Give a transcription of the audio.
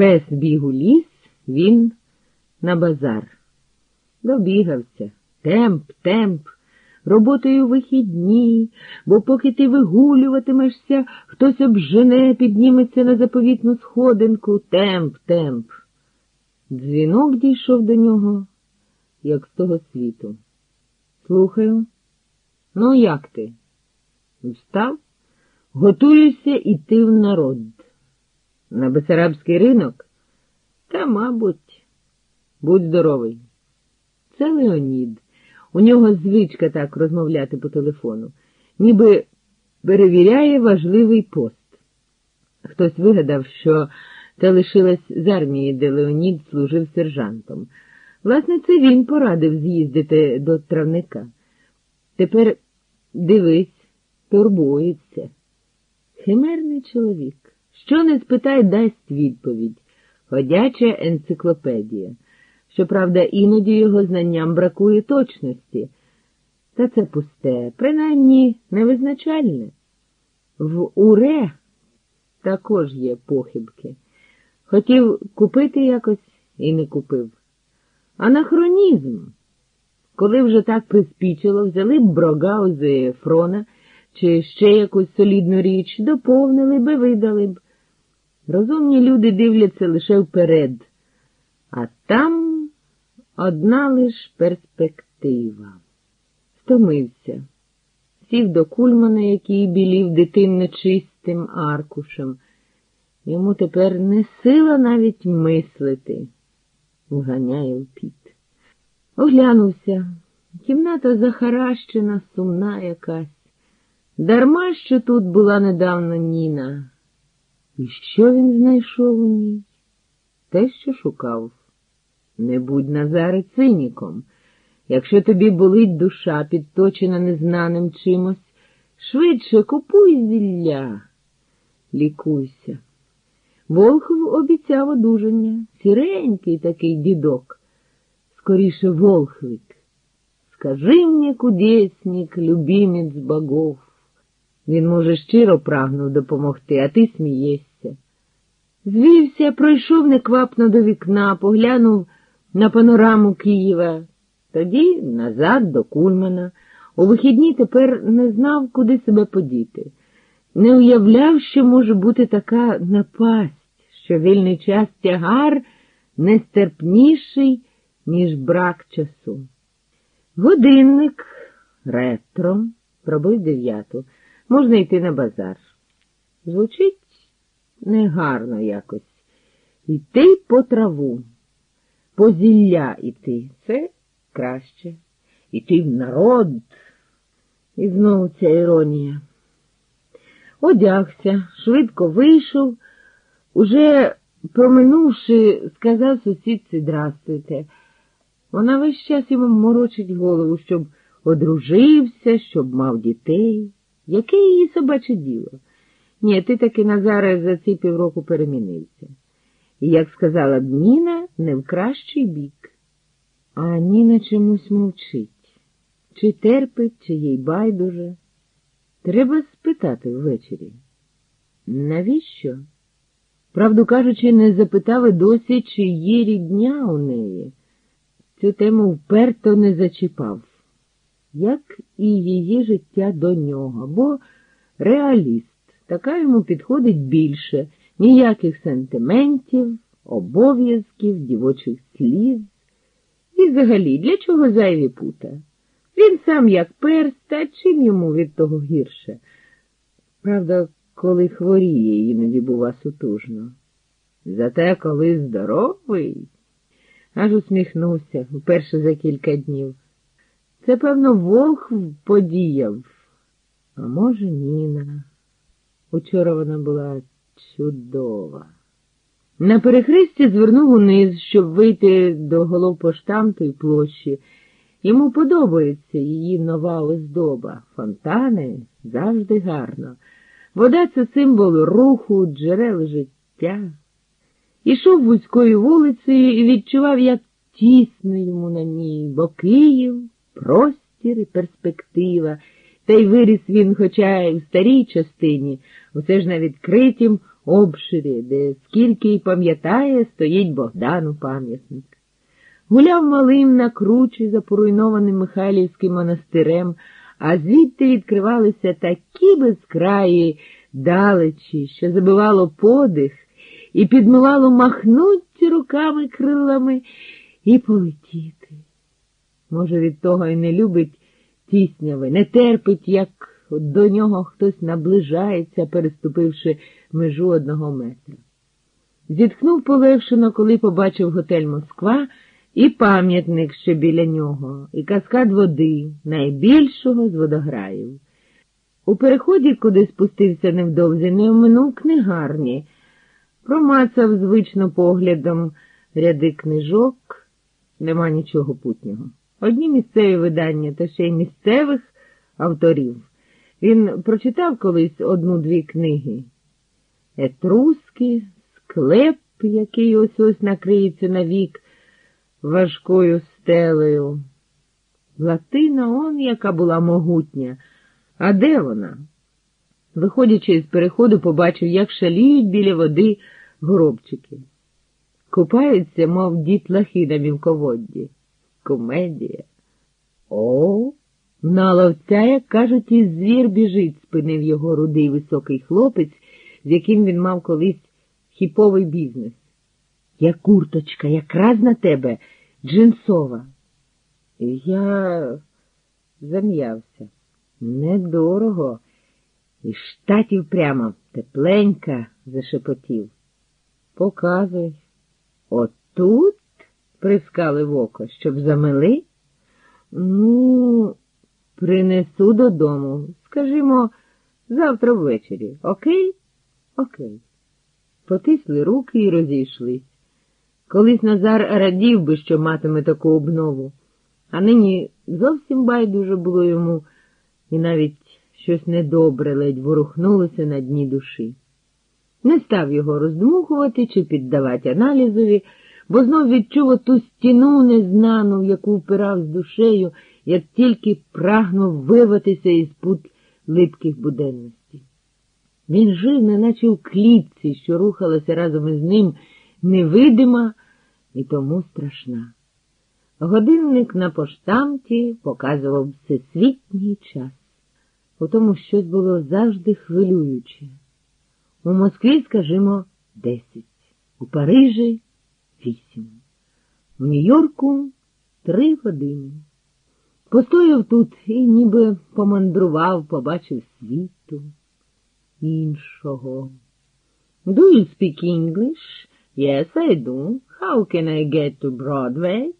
Пес біг у ліс, він на базар. Добігався. Темп, темп, роботою вихідні, бо поки ти вигулюватимешся, хтось обжене, підніметься на заповітну сходинку. Темп, темп. Дзвінок дійшов до нього, як з того світу. Слухаю. Ну, як ти? Встав? Готуюся іти в народ. На Бесарабський ринок? Та, мабуть, будь здоровий. Це Леонід. У нього звичка так розмовляти по телефону, ніби перевіряє важливий пост. Хтось вигадав, що це лишилась з армії, де Леонід служив сержантом. Власне, це він порадив з'їздити до травника. Тепер дивись, турбується. Химерний чоловік. Що не спитай, дасть відповідь. Ходяча енциклопедія. Щоправда, іноді його знанням бракує точності. Та це пусте, принаймні невизначальне. В уре також є похибки. Хотів купити якось і не купив. Анахронізм. Коли вже так приспічило, взяли б брога з Ефрона чи ще якусь солідну річ, доповнили би, видали б. Розумні люди дивляться лише вперед, а там одна лиш перспектива. Стомився, сів до кульмана, який білів дитинно чистим аркушем. Йому тепер не сила навіть мислити, вганяє в піт. Оглянувся. Кімната захаращена, сумна якась. Дарма що тут була недавно Ніна. І що він знайшов у ній? Те, що шукав. Не будь Назаре циніком. Якщо тобі болить душа, підточена незнаним чимось, швидше купуй зілля, лікуйся. Волхов обіцяв одужання, сіренький такий дідок, скоріше волхвик. Скажи мені, кудесник, любимець богов. Він, може, щиро прагнув допомогти, а ти смієшся. Звівся, пройшов неквапно до вікна, поглянув на панораму Києва, тоді назад до Кульмана. У вихідні тепер не знав, куди себе подіти. Не уявляв, що може бути така напасть, що вільний час тягар нестерпніший, ніж брак часу. Годинник ретро пробив дев'яту. Можна йти на базар. Звучить негарно якось. Йти по траву, по зілля йти. Це краще. Іти в народ. І знову ця іронія. Одягся, швидко вийшов, уже проминувши, сказав сусідці здрастуйте. Вона весь час йому морочить голову, щоб одружився, щоб мав дітей. Яке її собаче діло? Ні, ти таки Назаре за ці півроку перемінився. І, як сказала б Ніна, не в кращий бік. А Ніна чомусь мовчить. Чи терпить, чи їй байдуже. Треба спитати ввечері. Навіщо? Правду кажучи, не запитали досі, чи є рідня у неї. Цю тему вперто не зачіпав як і її життя до нього, бо реаліст, така йому підходить більше, ніяких сентиментів, обов'язків, дівочих сліз. І взагалі, для чого зайві пута? Він сам як перст, а чим йому від того гірше? Правда, коли хворіє, іноді бува сутужно. Зате коли здоровий, аж усміхнувся вперше за кілька днів. Це, певно, Волх подіяв. А може, Ніна. Учора вона була чудова. На перехресті звернув униз, щоб вийти до головпоштамту і площі. Йому подобається її нова оздоба. Фонтани завжди гарно. Вода це символ руху, джерел життя. Ішов вузькою вулицею і відчував, як тісно йому на ній, бо Київ простір і перспектива, та й виріс він, хоча й в старій частині, усе ж на відкритім, обширі, де скільки й пам'ятає, стоїть Богдану пам'ятник. Гуляв малим на кручі за поруйнованим Михайлівським монастирем, а звідти відкривалися такі безкраї далечі, що забивало подих і підмивало махнуть руками крилами і полетіти. Може, від того і не любить тісняви, не терпить, як до нього хтось наближається, переступивши межу одного метра. Зітхнув полегшено, коли побачив готель Москва і пам'ятник ще біля нього, і каскад води, найбільшого з водограїв. У переході, куди спустився невдовзі, не оминув книгарні, промацав звично поглядом ряди книжок, нема нічого путнього. Одні місцеві видання та ще й місцевих авторів. Він прочитав колись одну-дві книги. Етруски, склеп, який ось ось накриється навік важкою стелею. Латина он, яка була могутня. А де вона? Виходячи із переходу, побачив, як шаліють біля води горобчики. Купаються, мов дітлахи на мілководді. Комедія. О, на ловця, як кажуть, і звір біжить, спинив його рудий високий хлопець, з яким він мав колись хіповий бізнес. Я курточка, якраз на тебе, джинсова. Я зам'явся. Недорого. І штатів прямо тепленька зашепотів. Показуй. Отут прискали в око, щоб замели? Ну, принесу додому. Скажімо, завтра ввечері. Окей? Окей. Потисли руки і розійшлись. Колись Назар радів би, що матиме таку обнову, а нині зовсім байдуже було йому, і навіть щось недобре ледь ворухнулося на дні душі. Не став його роздмухувати чи піддавати аналізові, бо знов відчув оту стіну незнану, яку впирав з душею, як тільки прагнув вирватися із пут липких буденностей. Він жив, неначе в клітці, що рухалася разом із ним невидима і тому страшна. Годинник на поштамті показував всесвітній час. У тому щось було завжди хвилююче. У Москві, скажімо, десять, у Парижі вісім, в Нью-Йорку три години. Постояв тут і ніби помандрував, побачив світу іншого. Do you speak English? Yes, I do. How can I get to Broadway?